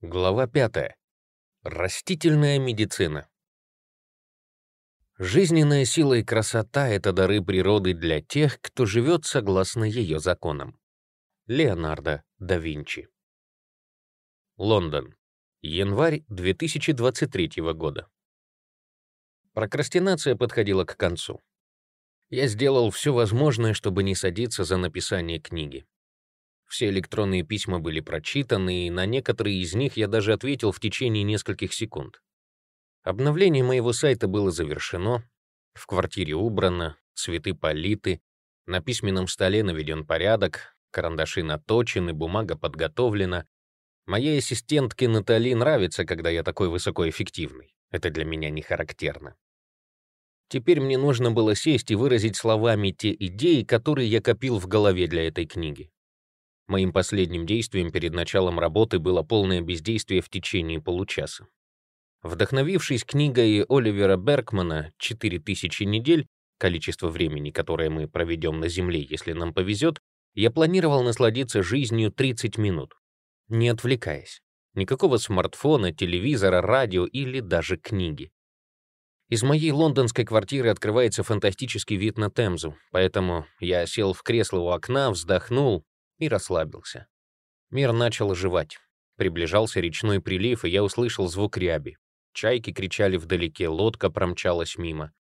Глава 5. Растительная медицина. Жизненная сила и красота — это дары природы для тех, кто живет согласно ее законам. Леонардо да Винчи. Лондон. Январь 2023 года. Прокрастинация подходила к концу. Я сделал все возможное, чтобы не садиться за написание книги. Все электронные письма были прочитаны, и на некоторые из них я даже ответил в течение нескольких секунд. Обновление моего сайта было завершено, в квартире убрано, цветы политы, на письменном столе наведен порядок, карандаши наточены, бумага подготовлена. Моей ассистентке Натали нравится, когда я такой высокоэффективный. Это для меня не характерно. Теперь мне нужно было сесть и выразить словами те идеи, которые я копил в голове для этой книги. Моим последним действием перед началом работы было полное бездействие в течение получаса. Вдохновившись книгой Оливера Беркмана «4000 недель», количество времени, которое мы проведем на Земле, если нам повезет, я планировал насладиться жизнью 30 минут, не отвлекаясь. Никакого смартфона, телевизора, радио или даже книги. Из моей лондонской квартиры открывается фантастический вид на Темзу, поэтому я сел в кресло у окна, вздохнул и расслабился. Мир начал оживать. Приближался речной прилив, и я услышал звук ряби. Чайки кричали вдалеке, лодка промчалась мимо.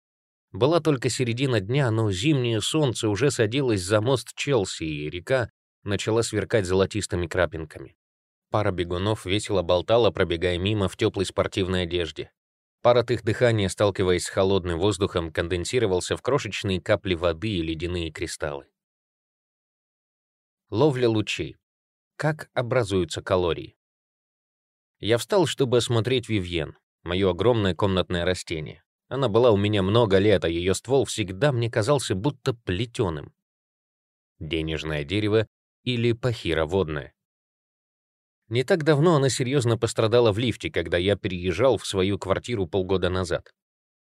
Была только середина дня, но зимнее солнце уже садилось за мост Челси, и река начала сверкать золотистыми крапинками. Пара бегунов весело болтала, пробегая мимо в теплой спортивной одежде. Пар от их дыхания, сталкиваясь с холодным воздухом, конденсировался в крошечные капли воды и ледяные кристаллы. Ловля лучей. Как образуются калории? Я встал, чтобы осмотреть Вивьен, мое огромное комнатное растение. Она была у меня много лет, а ее ствол всегда мне казался будто плетеным. Денежное дерево или пахира водная. Не так давно она серьезно пострадала в лифте, когда я переезжал в свою квартиру полгода назад.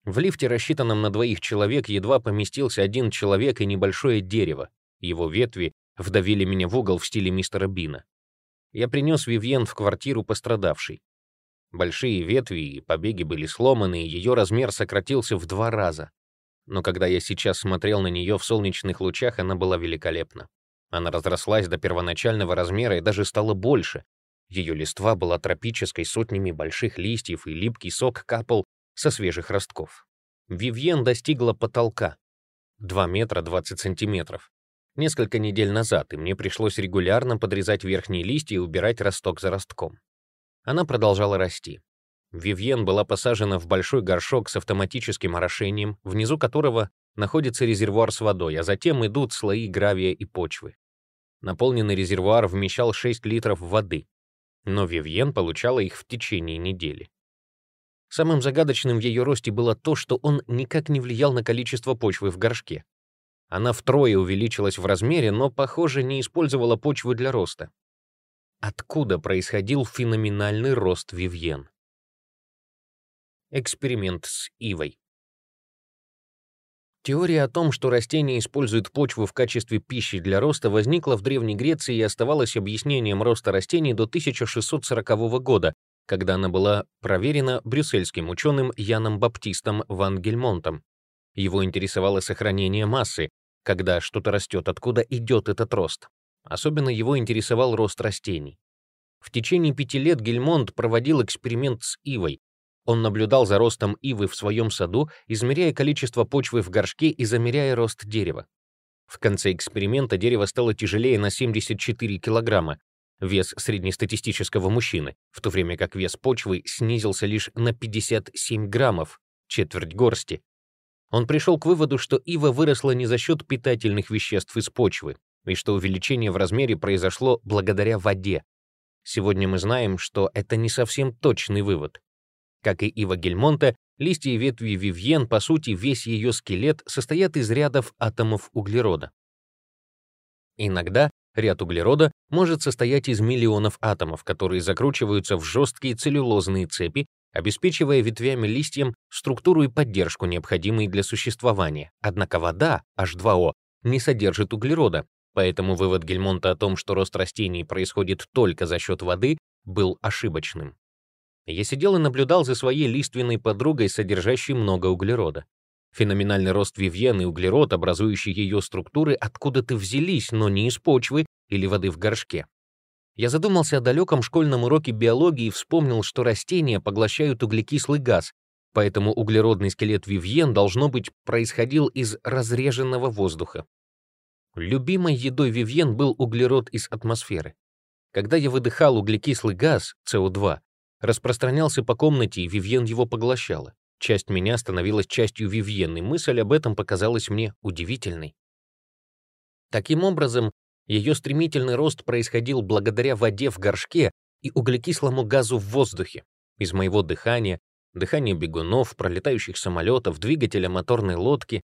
В лифте, рассчитанном на двоих человек, едва поместился один человек и небольшое дерево. Его ветви вдавили меня в угол в стиле мистера Бина. Я принес Вивьен в квартиру пострадавшей. Большие ветви и побеги были сломаны, и ее размер сократился в два раза. Но когда я сейчас смотрел на нее в солнечных лучах, она была великолепна. Она разрослась до первоначального размера и даже стала больше, ее листва была тропической сотнями больших листьев, и липкий сок капал со свежих ростков. Вивьен достигла потолка. 2 метра 20 сантиметров. Несколько недель назад, и мне пришлось регулярно подрезать верхние листья и убирать росток за ростком. Она продолжала расти. Вивьен была посажена в большой горшок с автоматическим орошением, внизу которого находится резервуар с водой, а затем идут слои гравия и почвы. Наполненный резервуар вмещал 6 литров воды, но Вивьен получала их в течение недели. Самым загадочным в ее росте было то, что он никак не влиял на количество почвы в горшке. Она втрое увеличилась в размере, но, похоже, не использовала почву для роста. Откуда происходил феноменальный рост Вивьен? Эксперимент с ивой. Теория о том, что растения используют почву в качестве пищи для роста, возникла в Древней Греции и оставалась объяснением роста растений до 1640 года, когда она была проверена брюссельским ученым Яном Баптистом ван Гельмонтом. Его интересовало сохранение массы, когда что-то растет, откуда идет этот рост. Особенно его интересовал рост растений. В течение пяти лет Гельмонт проводил эксперимент с ивой, он наблюдал за ростом ивы в своем саду, измеряя количество почвы в горшке и замеряя рост дерева. В конце эксперимента дерево стало тяжелее на 74 килограмма, вес среднестатистического мужчины, в то время как вес почвы снизился лишь на 57 граммов, четверть горсти. Он пришел к выводу, что ива выросла не за счет питательных веществ из почвы, и что увеличение в размере произошло благодаря воде. Сегодня мы знаем, что это не совсем точный вывод. Как и ива Гельмонта, листья и ветви Вивьен, по сути, весь ее скелет состоят из рядов атомов углерода. Иногда ряд углерода может состоять из миллионов атомов, которые закручиваются в жесткие целлюлозные цепи, обеспечивая ветвями листьям структуру и поддержку, необходимые для существования. Однако вода, H2O, не содержит углерода, поэтому вывод Гельмонта о том, что рост растений происходит только за счет воды, был ошибочным. Я сидел и наблюдал за своей лиственной подругой, содержащей много углерода. Феноменальный рост Вивьен и углерод, образующий ее структуры, откуда-то взялись, но не из почвы или воды в горшке. Я задумался о далеком школьном уроке биологии и вспомнил, что растения поглощают углекислый газ, поэтому углеродный скелет Вивьен, должно быть, происходил из разреженного воздуха. Любимой едой Вивьен был углерод из атмосферы. Когда я выдыхал углекислый газ, СО2, распространялся по комнате, и Вивьен его поглощала. Часть меня становилась частью Вивьен, и мысль об этом показалась мне удивительной. Таким образом, ее стремительный рост происходил благодаря воде в горшке и углекислому газу в воздухе. Из моего дыхания, дыхания бегунов, пролетающих самолетов, двигателя моторной лодки,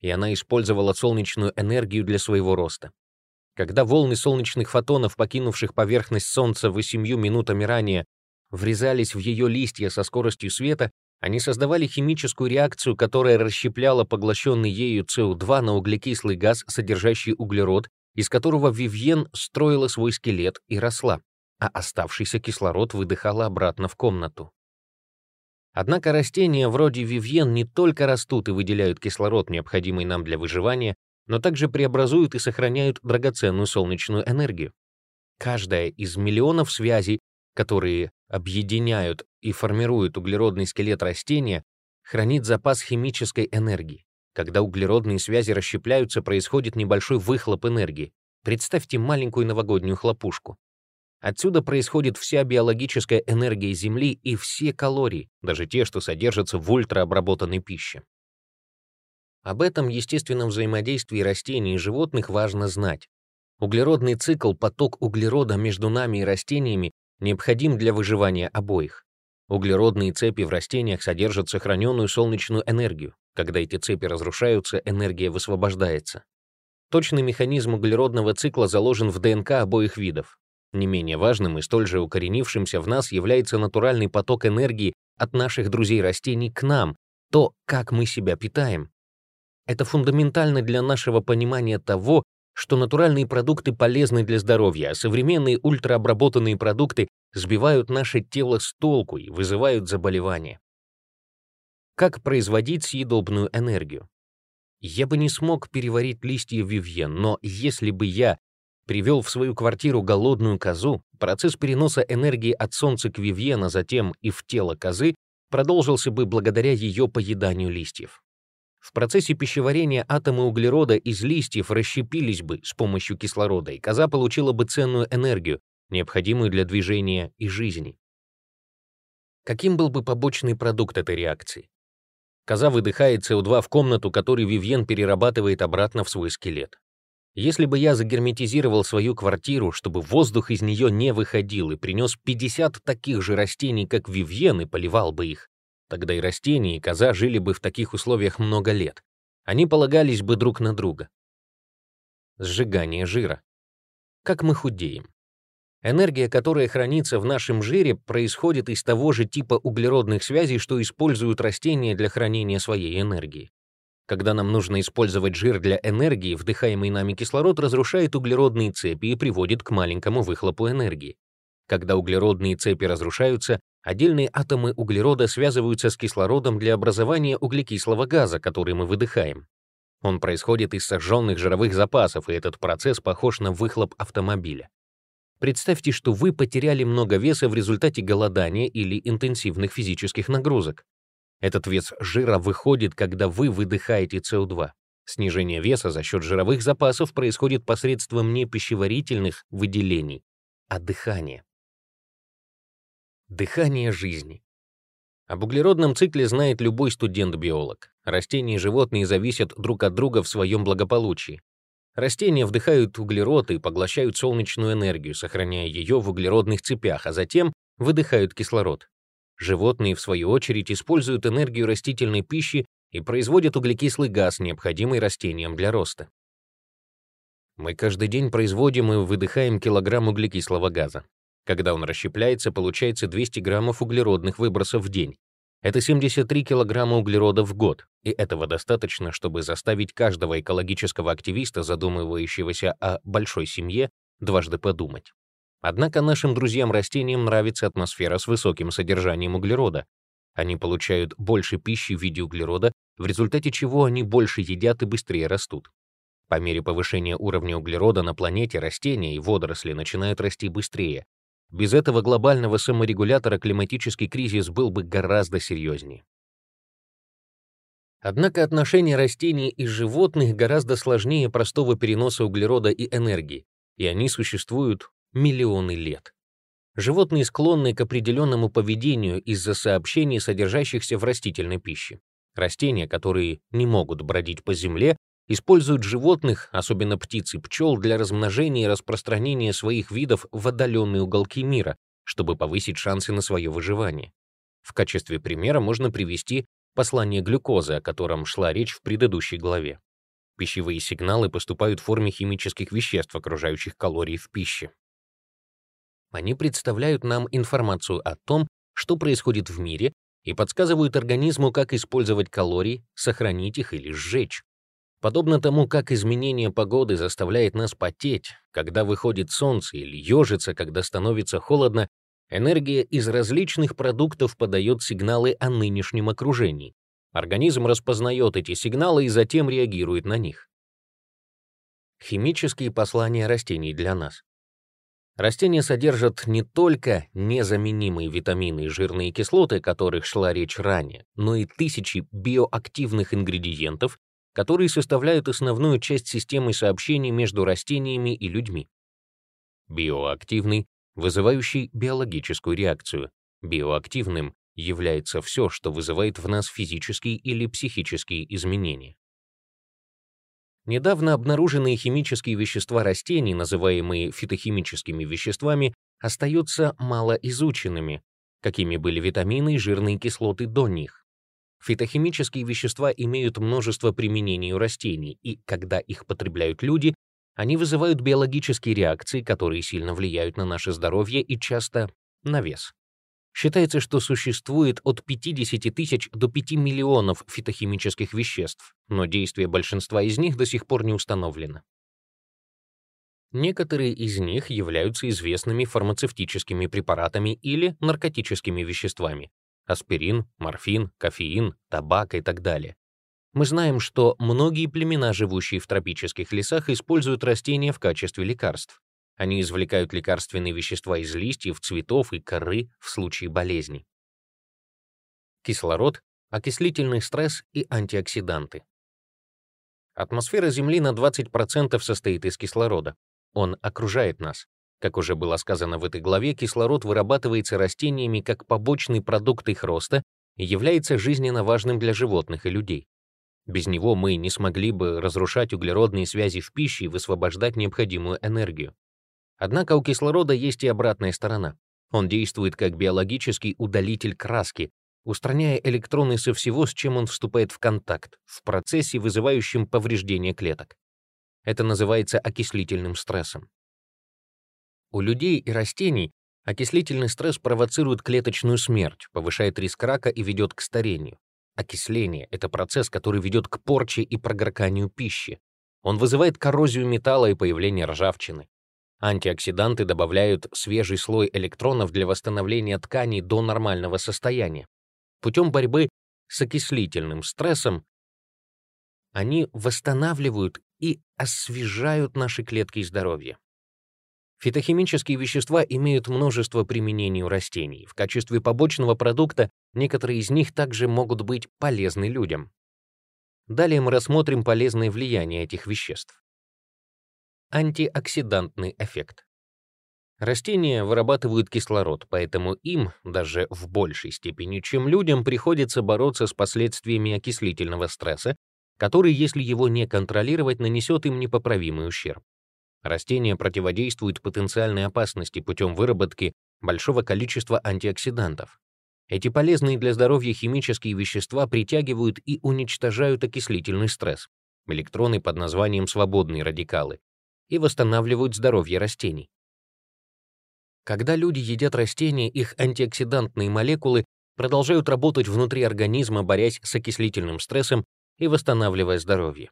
и она использовала солнечную энергию для своего роста. Когда волны солнечных фотонов, покинувших поверхность Солнца восемью минутами ранее, врезались в ее листья со скоростью света, они создавали химическую реакцию, которая расщепляла поглощенный ею СО2 на углекислый газ, содержащий углерод, из которого Вивьен строила свой скелет и росла, а оставшийся кислород выдыхала обратно в комнату. Однако растения вроде Вивьен не только растут и выделяют кислород, необходимый нам для выживания, но также преобразуют и сохраняют драгоценную солнечную энергию. Каждая из миллионов связей, которые объединяют и формируют углеродный скелет растения, хранит запас химической энергии. Когда углеродные связи расщепляются, происходит небольшой выхлоп энергии. Представьте маленькую новогоднюю хлопушку. Отсюда происходит вся биологическая энергия Земли и все калории, даже те, что содержатся в ультраобработанной пище. Об этом естественном взаимодействии растений и животных важно знать. Углеродный цикл, поток углерода между нами и растениями необходим для выживания обоих. Углеродные цепи в растениях содержат сохраненную солнечную энергию. Когда эти цепи разрушаются, энергия высвобождается. Точный механизм углеродного цикла заложен в ДНК обоих видов. Не менее важным и столь же укоренившимся в нас является натуральный поток энергии от наших друзей растений к нам, то, как мы себя питаем. Это фундаментально для нашего понимания того, что натуральные продукты полезны для здоровья, а современные ультраобработанные продукты сбивают наше тело с толку и вызывают заболевания. Как производить съедобную энергию? Я бы не смог переварить листья вивьен, но если бы я привел в свою квартиру голодную козу, процесс переноса энергии от солнца к вивьен, а затем и в тело козы продолжился бы благодаря ее поеданию листьев. В процессе пищеварения атомы углерода из листьев расщепились бы с помощью кислорода, и коза получила бы ценную энергию, необходимую для движения и жизни. Каким был бы побочный продукт этой реакции? Коза выдыхает СО2 в комнату, который Вивьен перерабатывает обратно в свой скелет. Если бы я загерметизировал свою квартиру, чтобы воздух из нее не выходил, и принес 50 таких же растений, как Вивьен, и поливал бы их, Тогда и растения, и коза жили бы в таких условиях много лет. Они полагались бы друг на друга. Сжигание жира. Как мы худеем? Энергия, которая хранится в нашем жире, происходит из того же типа углеродных связей, что используют растения для хранения своей энергии. Когда нам нужно использовать жир для энергии, вдыхаемый нами кислород разрушает углеродные цепи и приводит к маленькому выхлопу энергии. Когда углеродные цепи разрушаются, Отдельные атомы углерода связываются с кислородом для образования углекислого газа, который мы выдыхаем. Он происходит из сожженных жировых запасов, и этот процесс похож на выхлоп автомобиля. Представьте, что вы потеряли много веса в результате голодания или интенсивных физических нагрузок. Этот вес жира выходит, когда вы выдыхаете СО2. Снижение веса за счет жировых запасов происходит посредством не пищеварительных выделений, а дыхания. Дыхание жизни. Об углеродном цикле знает любой студент-биолог. Растения и животные зависят друг от друга в своем благополучии. Растения вдыхают углерод и поглощают солнечную энергию, сохраняя ее в углеродных цепях, а затем выдыхают кислород. Животные, в свою очередь, используют энергию растительной пищи и производят углекислый газ, необходимый растениям для роста. Мы каждый день производим и выдыхаем килограмм углекислого газа. Когда он расщепляется, получается 200 граммов углеродных выбросов в день. Это 73 килограмма углерода в год, и этого достаточно, чтобы заставить каждого экологического активиста, задумывающегося о большой семье, дважды подумать. Однако нашим друзьям-растениям нравится атмосфера с высоким содержанием углерода. Они получают больше пищи в виде углерода, в результате чего они больше едят и быстрее растут. По мере повышения уровня углерода на планете растения и водоросли начинают расти быстрее. Без этого глобального саморегулятора климатический кризис был бы гораздо серьезнее. Однако отношения растений и животных гораздо сложнее простого переноса углерода и энергии, и они существуют миллионы лет. Животные склонны к определенному поведению из-за сообщений, содержащихся в растительной пище. Растения, которые не могут бродить по земле, используют животных, особенно птиц и пчел, для размножения и распространения своих видов в отдаленные уголки мира, чтобы повысить шансы на свое выживание. В качестве примера можно привести послание глюкозы, о котором шла речь в предыдущей главе. Пищевые сигналы поступают в форме химических веществ, окружающих калорий в пище. Они представляют нам информацию о том, что происходит в мире, и подсказывают организму, как использовать калории, сохранить их или сжечь. Подобно тому, как изменение погоды заставляет нас потеть, когда выходит солнце, или ежиться, когда становится холодно, энергия из различных продуктов подает сигналы о нынешнем окружении. Организм распознает эти сигналы и затем реагирует на них. Химические послания растений для нас. Растения содержат не только незаменимые витамины и жирные кислоты, о которых шла речь ранее, но и тысячи биоактивных ингредиентов, которые составляют основную часть системы сообщений между растениями и людьми. Биоактивный, вызывающий биологическую реакцию. Биоактивным является все, что вызывает в нас физические или психические изменения. Недавно обнаруженные химические вещества растений, называемые фитохимическими веществами, остаются малоизученными, какими были витамины и жирные кислоты до них. Фитохимические вещества имеют множество применений у растений, и когда их потребляют люди, они вызывают биологические реакции, которые сильно влияют на наше здоровье и часто на вес. Считается, что существует от 50 тысяч до 5 миллионов фитохимических веществ, но действие большинства из них до сих пор не установлено. Некоторые из них являются известными фармацевтическими препаратами или наркотическими веществами — аспирин, морфин, кофеин, табак и так далее. Мы знаем, что многие племена, живущие в тропических лесах, используют растения в качестве лекарств. Они извлекают лекарственные вещества из листьев, цветов и коры в случае болезней. Кислород, окислительный стресс и антиоксиданты. Атмосфера Земли на 20% состоит из кислорода. Он окружает нас. Как уже было сказано в этой главе, кислород вырабатывается растениями как побочный продукт их роста и является жизненно важным для животных и людей. Без него мы не смогли бы разрушать углеродные связи в пище и высвобождать необходимую энергию. Однако у кислорода есть и обратная сторона. Он действует как биологический удалитель краски, устраняя электроны со всего, с чем он вступает в контакт, в процессе, вызывающем повреждение клеток. Это называется окислительным стрессом. У людей и растений окислительный стресс провоцирует клеточную смерть, повышает риск рака и ведет к старению. Окисление — это процесс, который ведет к порче и прогорканию пищи. Он вызывает коррозию металла и появление ржавчины. Антиоксиданты добавляют свежий слой электронов для восстановления тканей до нормального состояния. Путем борьбы с окислительным стрессом они восстанавливают и освежают наши клетки и здоровье. Фитохимические вещества имеют множество применений у растений. В качестве побочного продукта некоторые из них также могут быть полезны людям. Далее мы рассмотрим полезное влияние этих веществ антиоксидантный эффект. Растения вырабатывают кислород, поэтому им, даже в большей степени, чем людям, приходится бороться с последствиями окислительного стресса, который, если его не контролировать, нанесет им непоправимый ущерб. Растения противодействуют потенциальной опасности путем выработки большого количества антиоксидантов. Эти полезные для здоровья химические вещества притягивают и уничтожают окислительный стресс, электроны под названием свободные радикалы, и восстанавливают здоровье растений. Когда люди едят растения, их антиоксидантные молекулы продолжают работать внутри организма, борясь с окислительным стрессом и восстанавливая здоровье.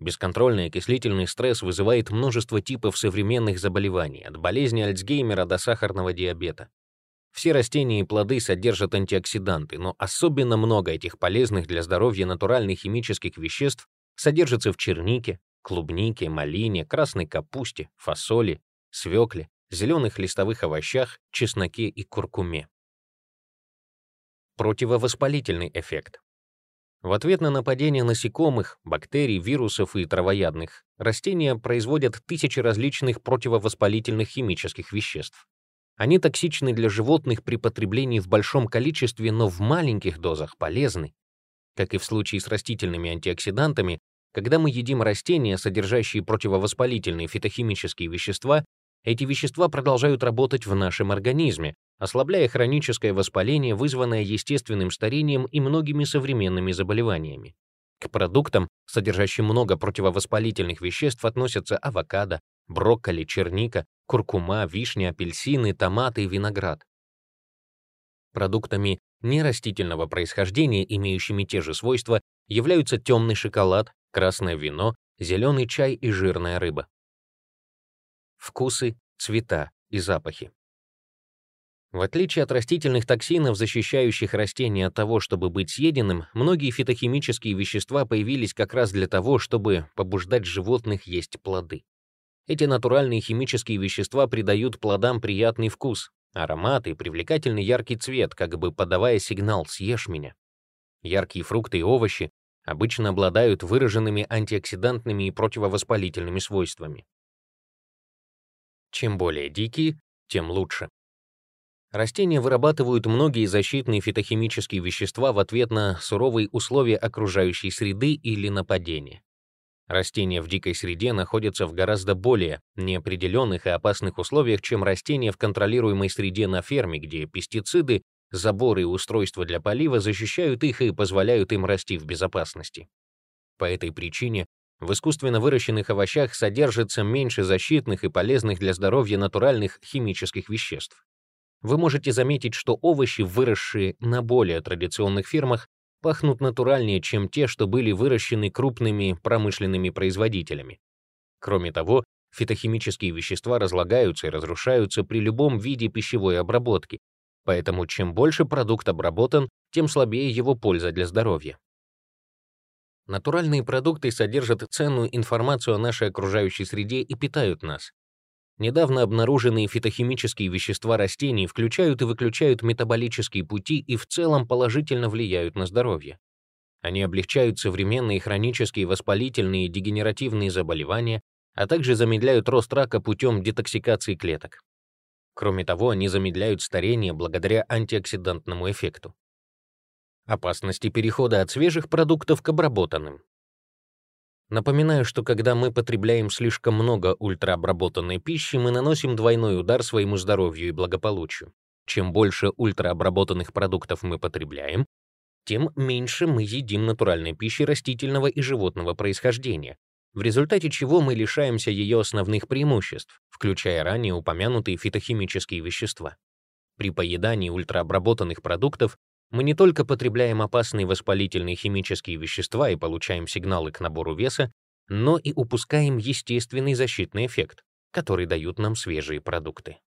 Бесконтрольный окислительный стресс вызывает множество типов современных заболеваний, от болезни Альцгеймера до сахарного диабета. Все растения и плоды содержат антиоксиданты, но особенно много этих полезных для здоровья натуральных химических веществ содержится в чернике, клубнике, малине, красной капусте, фасоли, свекле, зеленых листовых овощах, чесноке и куркуме. Противовоспалительный эффект. В ответ на нападение насекомых, бактерий, вирусов и травоядных, растения производят тысячи различных противовоспалительных химических веществ. Они токсичны для животных при потреблении в большом количестве, но в маленьких дозах полезны. Как и в случае с растительными антиоксидантами, когда мы едим растения, содержащие противовоспалительные фитохимические вещества, эти вещества продолжают работать в нашем организме, ослабляя хроническое воспаление, вызванное естественным старением и многими современными заболеваниями. К продуктам, содержащим много противовоспалительных веществ, относятся авокадо, брокколи, черника, куркума, вишня, апельсины, томаты и виноград. Продуктами нерастительного происхождения, имеющими те же свойства, являются темный шоколад, красное вино, зеленый чай и жирная рыба. Вкусы, цвета и запахи. В отличие от растительных токсинов, защищающих растения от того, чтобы быть съеденным, многие фитохимические вещества появились как раз для того, чтобы побуждать животных есть плоды. Эти натуральные химические вещества придают плодам приятный вкус, аромат и привлекательный яркий цвет, как бы подавая сигнал «съешь меня». Яркие фрукты и овощи обычно обладают выраженными антиоксидантными и противовоспалительными свойствами. Чем более дикие, тем лучше. Растения вырабатывают многие защитные фитохимические вещества в ответ на суровые условия окружающей среды или нападения. Растения в дикой среде находятся в гораздо более неопределенных и опасных условиях, чем растения в контролируемой среде на ферме, где пестициды Заборы и устройства для полива защищают их и позволяют им расти в безопасности. По этой причине в искусственно выращенных овощах содержится меньше защитных и полезных для здоровья натуральных химических веществ. Вы можете заметить, что овощи, выросшие на более традиционных фермах, пахнут натуральнее, чем те, что были выращены крупными промышленными производителями. Кроме того, фитохимические вещества разлагаются и разрушаются при любом виде пищевой обработки, Поэтому чем больше продукт обработан, тем слабее его польза для здоровья. Натуральные продукты содержат ценную информацию о нашей окружающей среде и питают нас. Недавно обнаруженные фитохимические вещества растений включают и выключают метаболические пути и в целом положительно влияют на здоровье. Они облегчают современные хронические воспалительные и дегенеративные заболевания, а также замедляют рост рака путем детоксикации клеток. Кроме того, они замедляют старение благодаря антиоксидантному эффекту. Опасности перехода от свежих продуктов к обработанным. Напоминаю, что когда мы потребляем слишком много ультраобработанной пищи, мы наносим двойной удар своему здоровью и благополучию. Чем больше ультраобработанных продуктов мы потребляем, тем меньше мы едим натуральной пищи растительного и животного происхождения, в результате чего мы лишаемся ее основных преимуществ, включая ранее упомянутые фитохимические вещества. При поедании ультраобработанных продуктов мы не только потребляем опасные воспалительные химические вещества и получаем сигналы к набору веса, но и упускаем естественный защитный эффект, который дают нам свежие продукты.